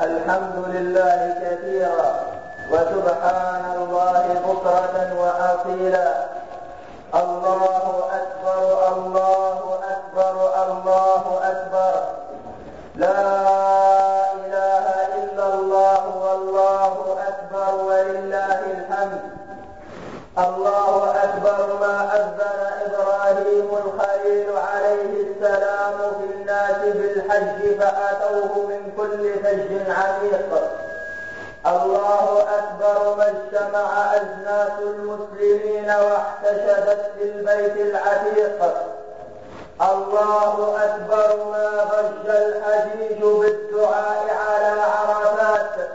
الحمد لله كثيرا وسبحان الله بكرة وأصيلا. الله أكبر الله أكبر الله أكبر. لا إله إلا الله والله أكبر ولله الحمد. الله أكبر ما أذن إبراهيم الخليل بالحج فأتوه من كل فج عميق. الله أكبر ما اجتمع أجناس المسلمين واحتشدت في البيت العتيق. الله أكبر ما ضج الحجيج بالدعاء على عرفات.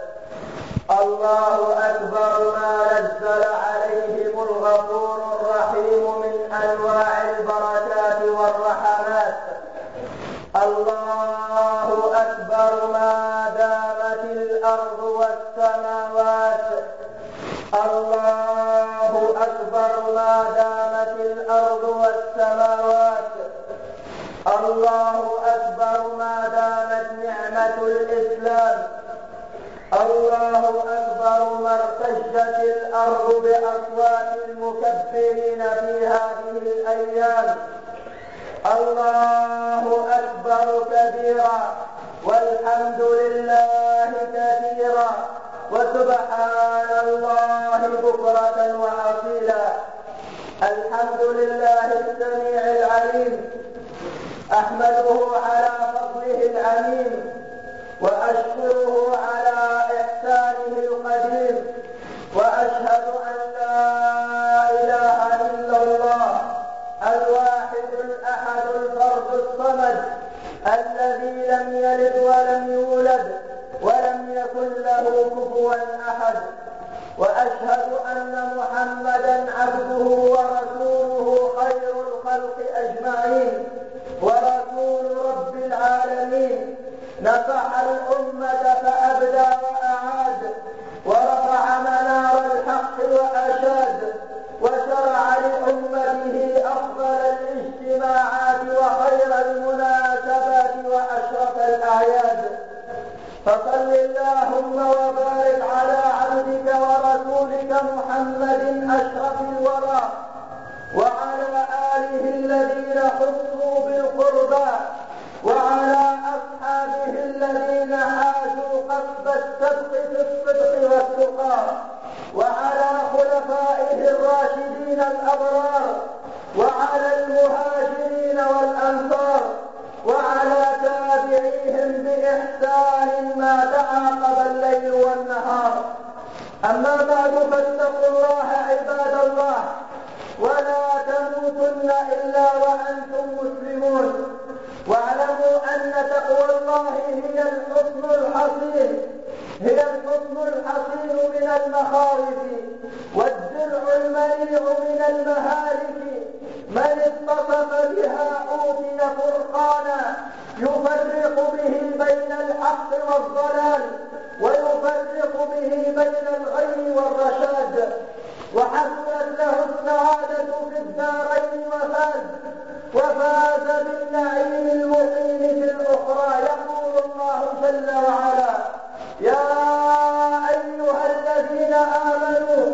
الله أكبر ما نزل عليهم الغفور الرحيم من أنواع البركات والرحمات. الله أكبر ما دامت الأرض والسماوات. الله أكبر ما دامت الأرض والسماوات. الله أكبر ما دامت نعمة الإسلام. الله أكبر ما ارتجت الأرض بأصوات المكبرين في هذه الأيام. الله أكبر كبيرا والحمد لله كثيرا وسبحان الله بكرة وأصيلا. الحمد لله السميع العليم أحمده على فضله العميم وأشكره على إحسانه القديم وأشهد أن لا إله إلا الله الواحد الأحد الفرد الصمد الذي لم يلد ولم يولد ولم يكن له كفوا أحد. وأشهد أن محمدا عبده ورسوله خير الخلق أجمعين. ورسول رب العالمين. نصح الأمة وأنتم مسلمون. واعلموا أن تقوى الله هي الحصن الحصين. هي الحصن الحصين من المخاوف. والدرع المنيع من المهالك. من اتصف بها أوتي فرقانا. يفرق به بين الحق والضلال. ويفرق به بين الغي والرشاد. وحصلت له السعادة في الدارين وفاز وفاز بالنعيم المقيم في الأخرى. يقول الله جل وعلا يا أيها الذين آمنوا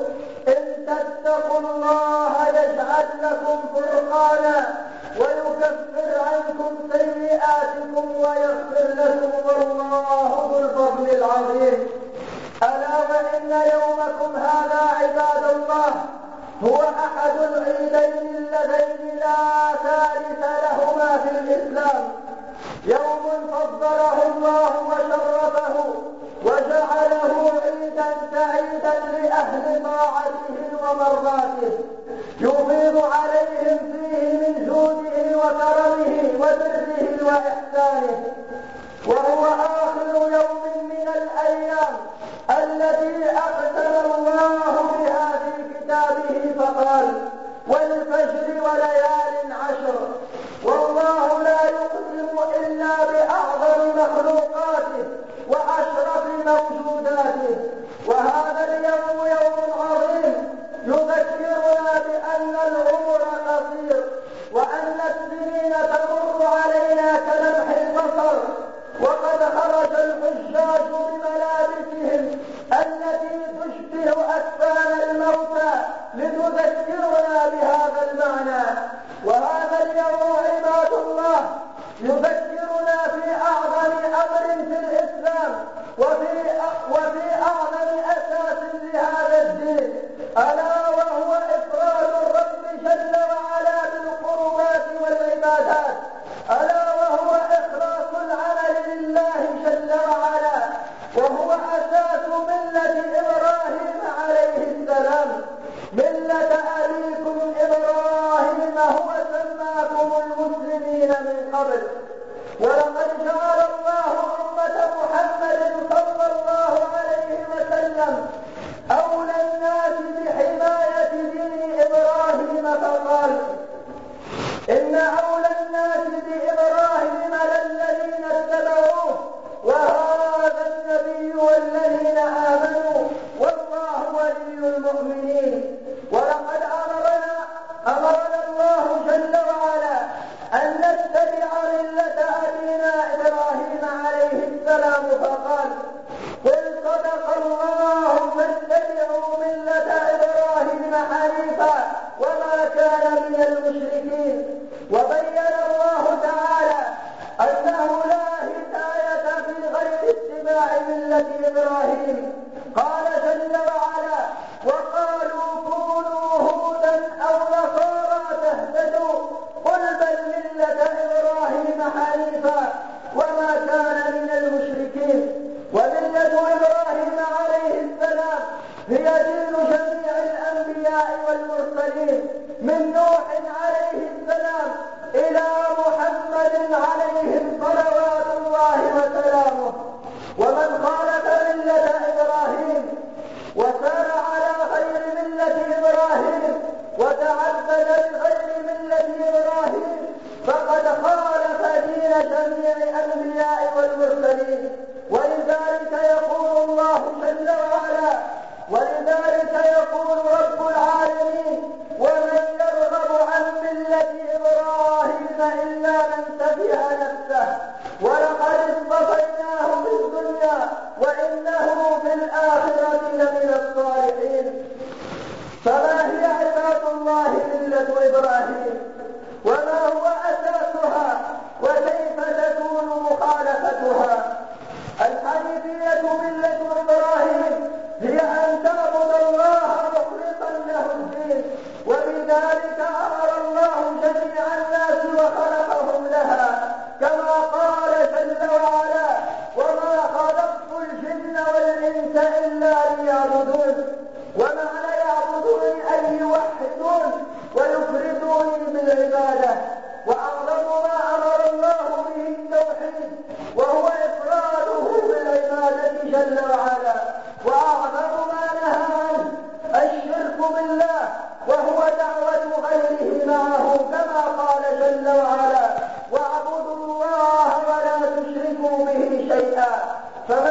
إن تتقوا الله يجعل لكم فرقانا ويكفر عنكم سيئاتكم ويغفر لكم والله ذو الفضل العظيم. ألا وإن يومكم هذا عباد الله هو أحد العيدين اللذين لا ثالث لهما في الإسلام. يوم فضله الله طاعته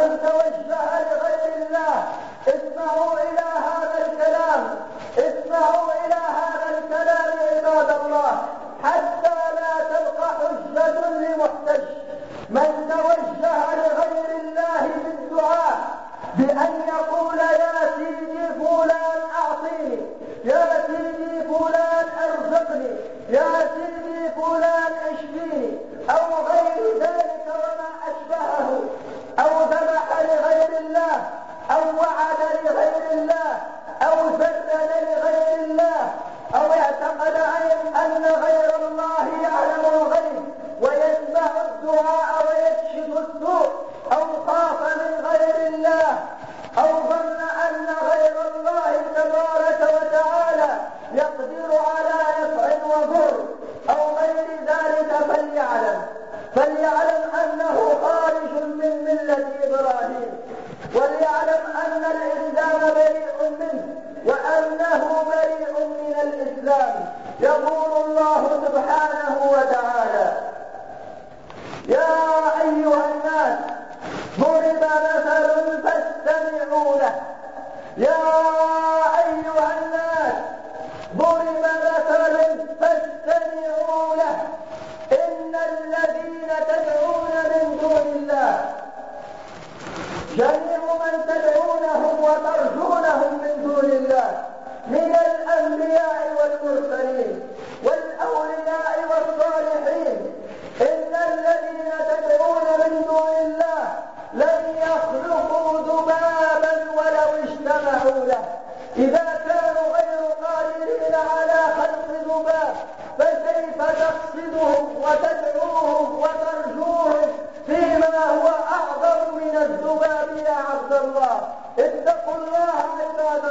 Hello, العالمين وليعلم أن الإسلام بريء منه وأنه بريء من الإسلام. يقول الله سبحانه وتعالى يا أيها الناس ضرب مثل فاستمعوا له. يا أيها الناس ضرب مثل فاستمعوا له. إن الذين تدعون من دون الله جميع من تدعونهم وترجونهم من دون الله من الأنبياء والمرسلين والأولياء والصالحين. إن الذين تدعون من دون الله لن يخلقوا ذبابا ولو اجتمعوا له. إذا كانوا غير قادرين على حلق ذباب فكيف تقصدهم وتدعوهم وترجوهم فيما هو أعظم من الذباب يا عبد الله؟ اتقوا الله عباد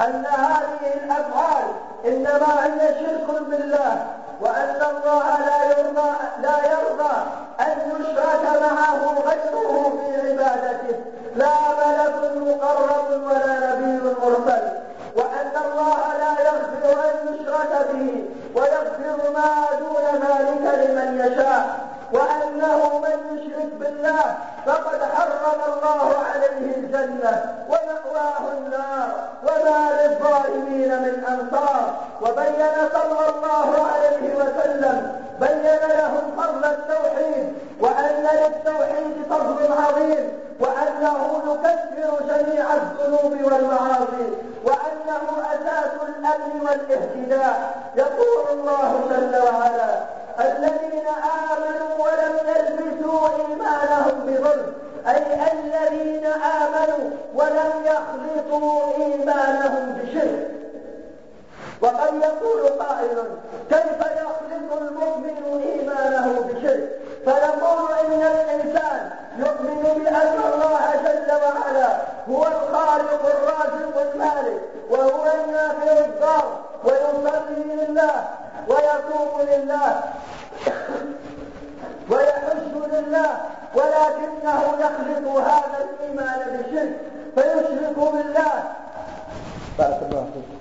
أن هذه الأفعال إنما هي شرك بالله. بظلم. أي الذين آمنوا ولم يخلطوا إيمانهم بشرك. وقد يقول قائل كيف يخلط المؤمن إيمانه بشرك؟ فنقول إن الإنسان يؤمن بأن الله جل وعلا هو الخالق الرازق المالك وهو النافع الضار ويصلي لله ويتوب لله. ويحج لله ولكنه يخلط هذا الإيمان بالشرك فيشرك بالله. بارك الله فيك.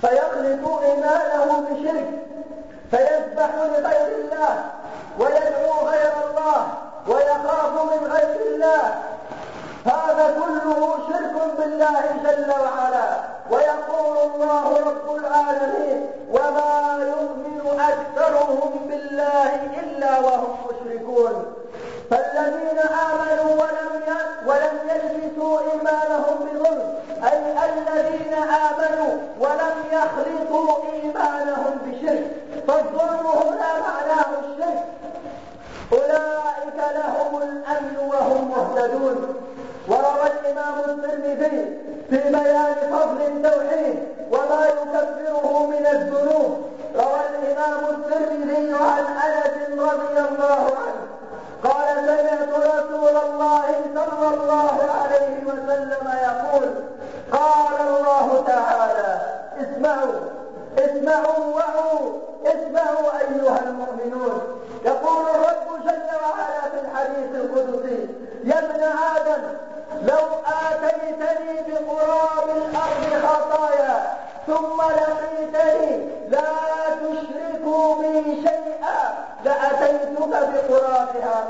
فيخلط إيمانه بشرك فيذبح لغير الله ويدعو غير الله ويخاف من غير الله. هذا كله شرك بالله جل وعلا. ويقول الله رب العالمين وما يؤمن أكثر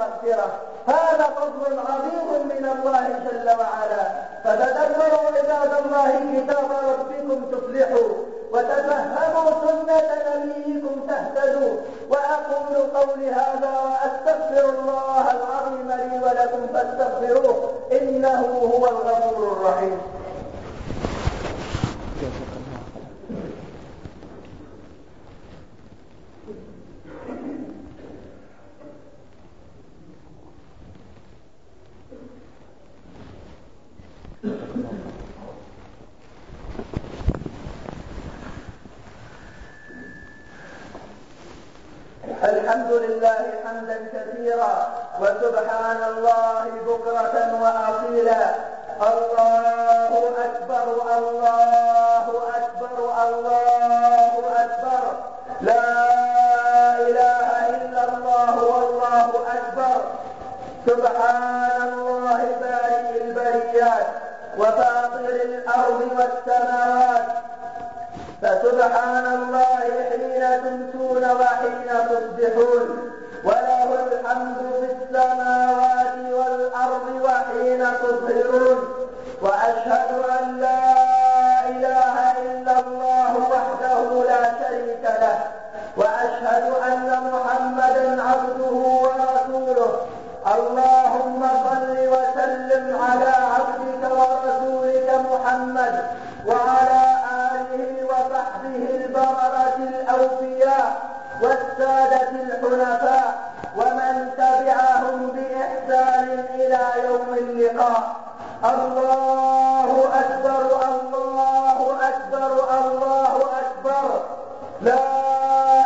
مغفرة. هذا فضل عظيم من الله جل وعلا. فتدبروا عباد الله كتاب ربكم تفلحوا. وتفهموا سنة نبيكم تهتدوا. وأقول قولي هذا وأستغفر الله العظيم لي ولكم فاستغفروه. إنه هو الغفور الرحيم. الحمد لله حمدا كثيرا وسبحان الله بكرة وأصيلا. الله أكبر الله أكبر الله أكبر. لا إله إلا الله والله أكبر. سبحان الله بارئ البريات وفاطر الأرض والسماوات فسبحان الله حين تمسون وحين تصبحون وله الحمد في السماوات والأرض وحين تظهرون. وأشهد أن لا إله إلا الله وحده لا شريك له. وأشهد أن محمدا عبده ورسوله. اللهم صل وسلم على عبدك ورسولك محمد وعلى آله وصحبه البررة الأوفياء والسادة الحنفاء ومن تبعهم بإحسان إلى يوم اللقاء. الله أكبر الله أكبر الله أكبر. لا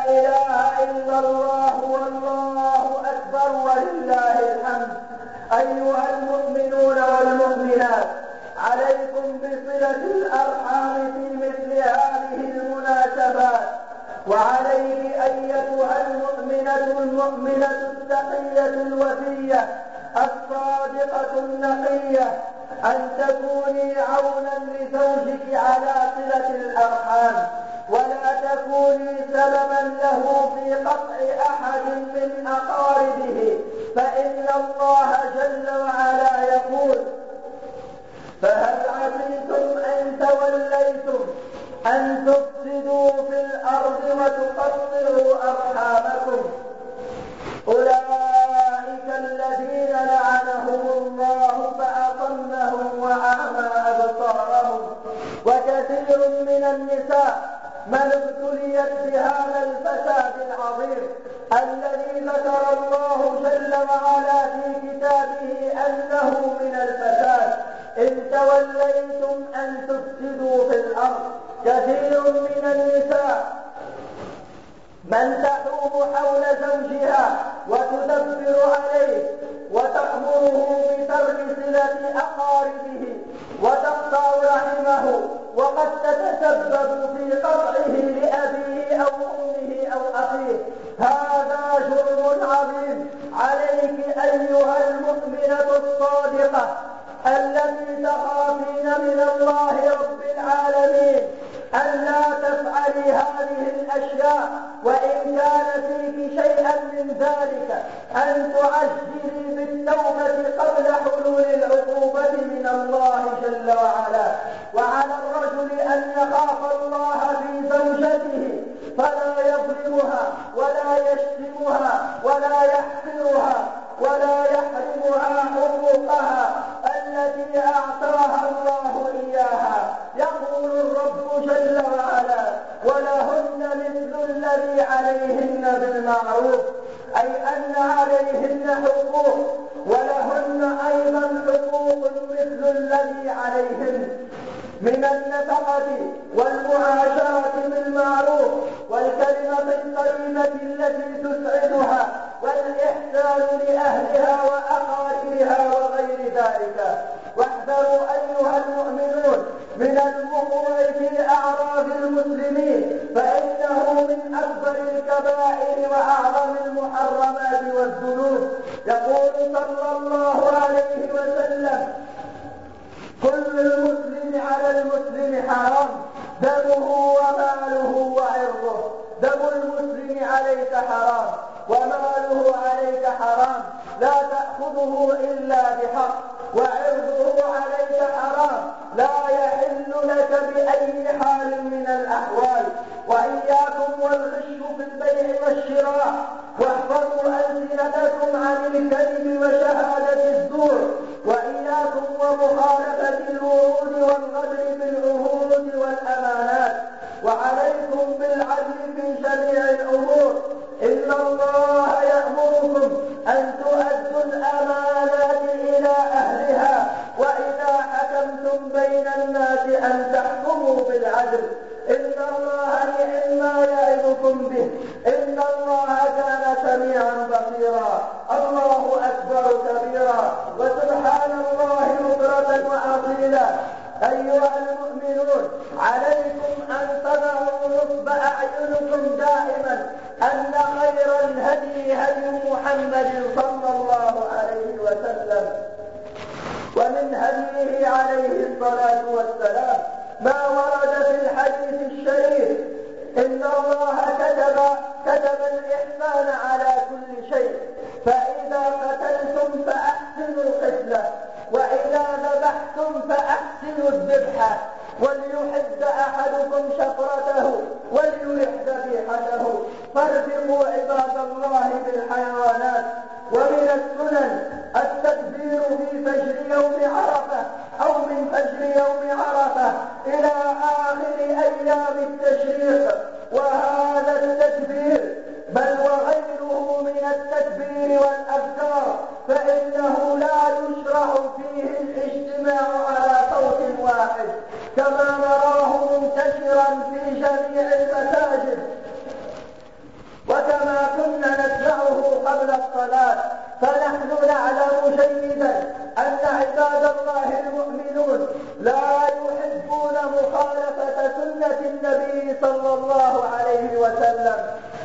إله إلا الله والله أكبر ولله الحمد. أيها المؤمنون والمؤمنات عليكم بصلة الأرحام في مثل هذه المناسبات وعليك أيتها المؤمنة المؤمنة التقية الوفية الصادقة النقية أن تكوني عونا لزوجك على صلة الأرحام. ولا تكوني سببا له في قطع أحد من أقاربه فإن الله جل وعلا يقول فهل عسيتم أن توليتم أن تفسدوا في الأرض وتقطعوا أرحامكم؟ أولئك الذين لعنهم الله فأضلهم وأعمى أبصارهم وكثير من النساء من ابتليت بهذا الفساد العظيم الذي ذكر الله جل وعلا في كتابه أنه من الفساد إن توليتم أن تفسدوا في الأرض. كثير من النساء من تحوم حول زوجها وتدبر عليه وتأمره بترك صلة أقاربه وتقطع رحمه وقد تتسبب في قطعه لأبيه أو أمه أو أخيه. هذا جرم عظيم. عليك أيها المؤمنة الصادقة التي تخافين من الله رب العالمين. ألا تفعلي هذه الأشياء وإن كان فيك شيئا من ذلك أن تعجلي بالتوبة قبل حلول العقوبة من الله جل وعلا. وعلى الرجل أن يخاف الله في زوجته فلا يظلمها ولا يشتمها ولا يحقرها. ولا يحرمها حقوقها التي أعطاها الله إياها. يقول الرب جل وعلا ولهن مثل الذي عليهن بالمعروف أي أن عليهن حقوق. ولهن أيضا حقوق مثل الذي من النفقة والمعاشرة بالمعروف. والكلمة الطيبة التي تسعدها والإحسان لأهلها وأقاربها وغير ذلك. واحذروا أيها المؤمنون من الوقوع في أعراض المسلمين فإنه من أكبر الكبائر وأعظم المحرمات والذنوب. يقول صلى الله عليه وسلم كل المسلم على المسلم حرام. دمه وماله وعرضه. دم المسلم عليك حرام. وماله عليك حرام. لا تأخذه إلا بحق. وعرضه عليك حرام. لا يحل لك بأي حال من الأحوال. وإياكم والغش في البيع والشراء. واحفظوا ألسنتكم عن الكذب وشهادة الزور. وليحد أحدكم شفرته وليرح ذبيحته فارفقوا عباد الله بالحيوانات. ومن السنن التكبير في فجر يوم عرفة أو من فجر يوم عرفة إلى آخر أيام التشريق. وهذا التكبير بل وغيره من التكبير والأذكار فإنه لا يشرع فيه الاجتماع على كما نراه منتشرا في جميع المساجد. وكما كنا نسمعه قبل الصلاة فنحن نعلم جيدا أن عباد الله المؤمنون لا يحبون مخالفة سنة النبي صلى الله عليه وسلم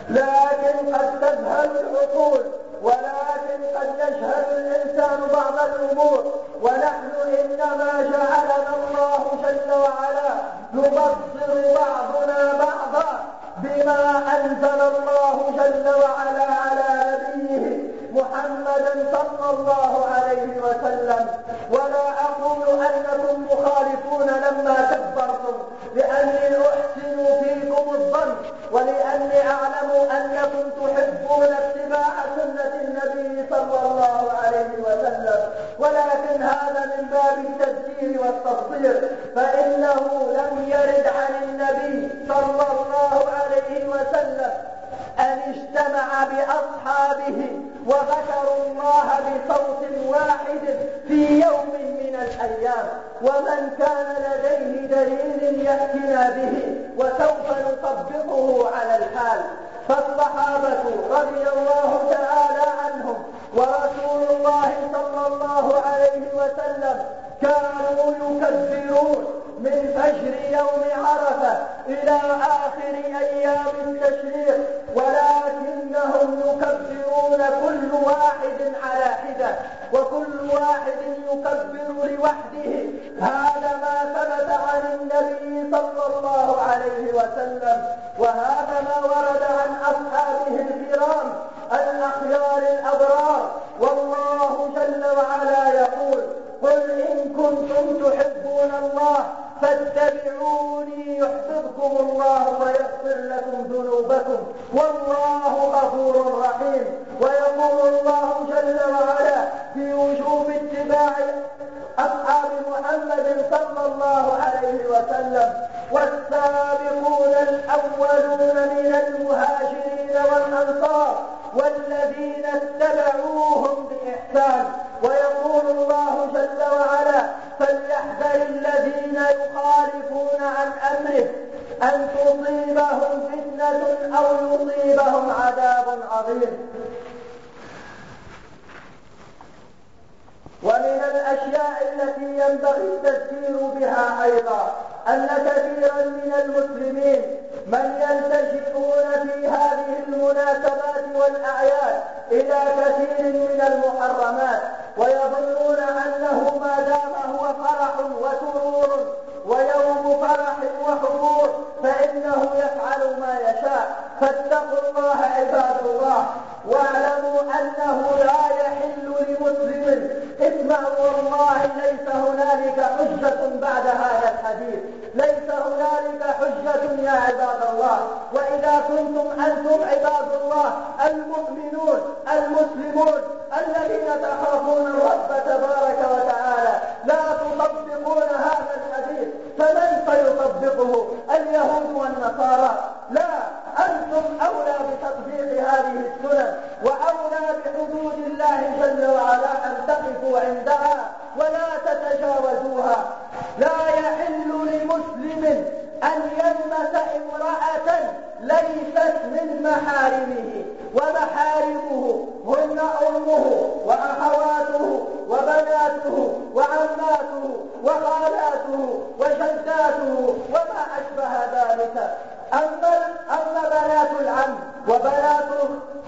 لكن قد تذهل العقول. ولكن قد يجهل الإنسان بعض الأمور ونحن إنما جعلنا الله جل وعلا نبصر بعضنا بعضا بما أنزل الله جل وعلا على نبيه محمدا صلى الله عليه وسلم. ولا واحد يكبر لوحده. هذا ما ثبت عن النبي صلى الله عليه وسلم. وهذا ما ورد الأشياء التي ينبغي التذكير بها أيضا. أن كثيرا من المسلمين من يلتجئون في هذه المناسبات والأعياد إلى كثير من المحرمات ويظنون أنه ما دام هو فرح وسرور ويوم فرح وحضور فإنه يفعل ما يشاء. فاتقوا الله عباد الله واعلموا أنه لا يحل لمسلم اسمعوا والله ليس هنالك حجة بعد هذا الحديث. ليس هنالك حجة يا عباد الله. وإذا كنتم أنتم عباد الله المؤمنون المسلمون الذين تخافون الرب تبارك وتعالى لا تطبقون هذا الحديث. فمن سيطبقه اليهود والنصارى. لا أنتم أولى بتطبيق هذه السنن وأولى بحدود الله جل وعلا أن تقفوا عندها ولا تتجاوزوها. لا يحل لمسلم أن يلمس امرأة ليست من محارمه. ومحارمه هن أمه وأخواته وبناته وعماته وخالاته وجداته وما أشبه ذلك. أما أما بنات العم وبنات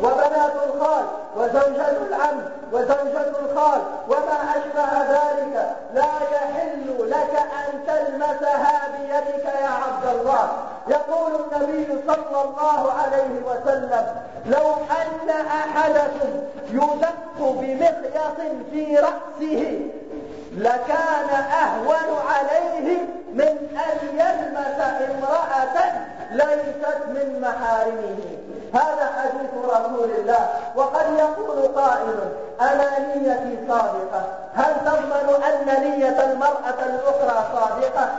وبنات الخال وزوجة العم وزوجة الخال وما أشبه ذلك لا يحل لك أن تلمسها بيدك يا عبد الله. يقول النبي صلى الله عليه وسلم لو أن أحدكم يدق بمخيط في رأسه لكان أهون عليه من أن يلمس امرأة ليست من محارمه. هذا حديث رسول الله. وقد يقول قائل أنا نيتي صادقة. هل تضمن أن نية المرأة الأخرى صادقة؟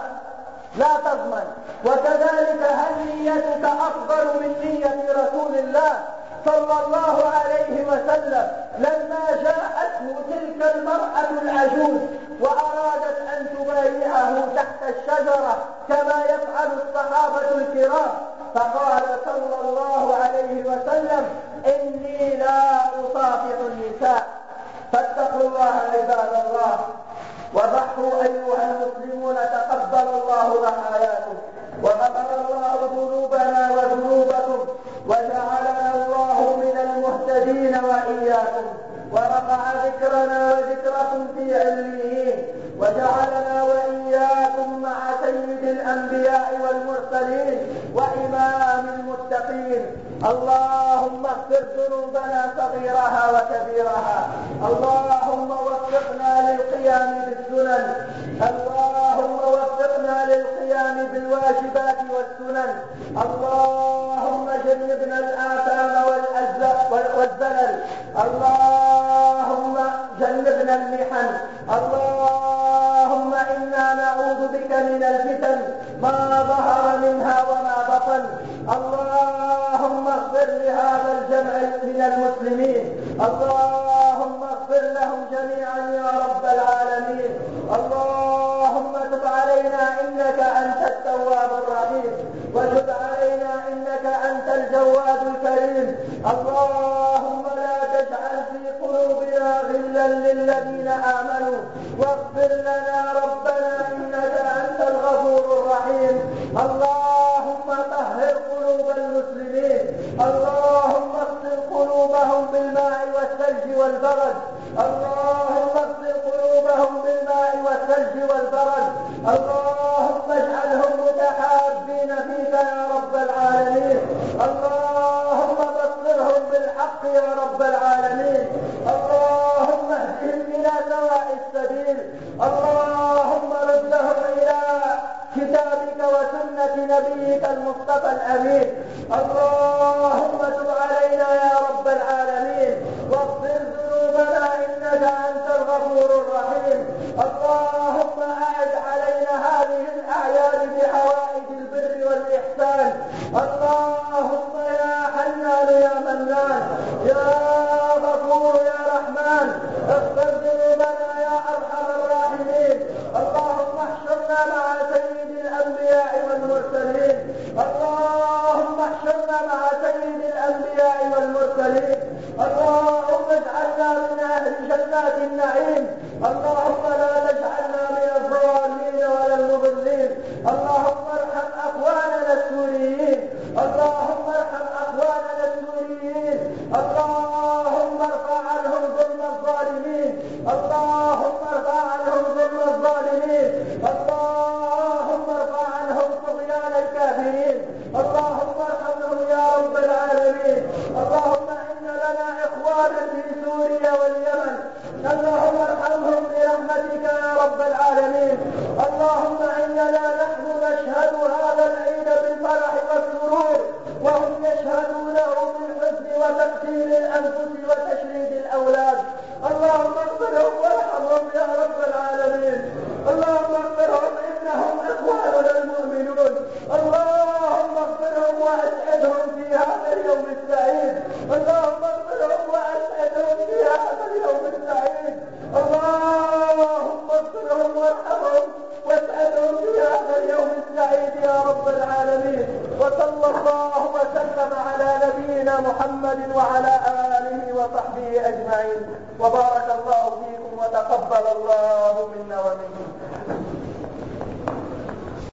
لا تضمن. وكذلك هل نيتك أفضل من نية رسول الله صلى الله عليه وسلم لما جاءته تلك المرأة العجوز؟ وأرادت أن تبايعه تحت الشجرة كما يفعل الصحابة الكرام. فقال صلى الله عليه وسلم إني لا أصافح النساء. فاتقوا الله عباد الله وضحوا أيها المسلمون تقبل الله ضحاياكم وغفر الله ذنوبنا وذنوبكم وجعلنا الله من المهتدين وإياكم. ورفع ذكرنا وذكركم في عليين وجعلنا وإياكم مع سيد الأنبياء والمرسلين وإمام المتقين. اللهم اغفر ذنوبنا صغيرها وكبيرها. اللهم وفقنا للقيام بالسنن. اللهم وفقنا للقيام بالواجبات والسنن. اللهم جنبنا الآثام اللهم اغفر لهم جميعا يا رب العالمين. اللهم تب علينا إنك أنت التواب الرحيم. وتب علينا إنك أنت الجواد الكريم. اللهم المصطفى الأمين. اللهم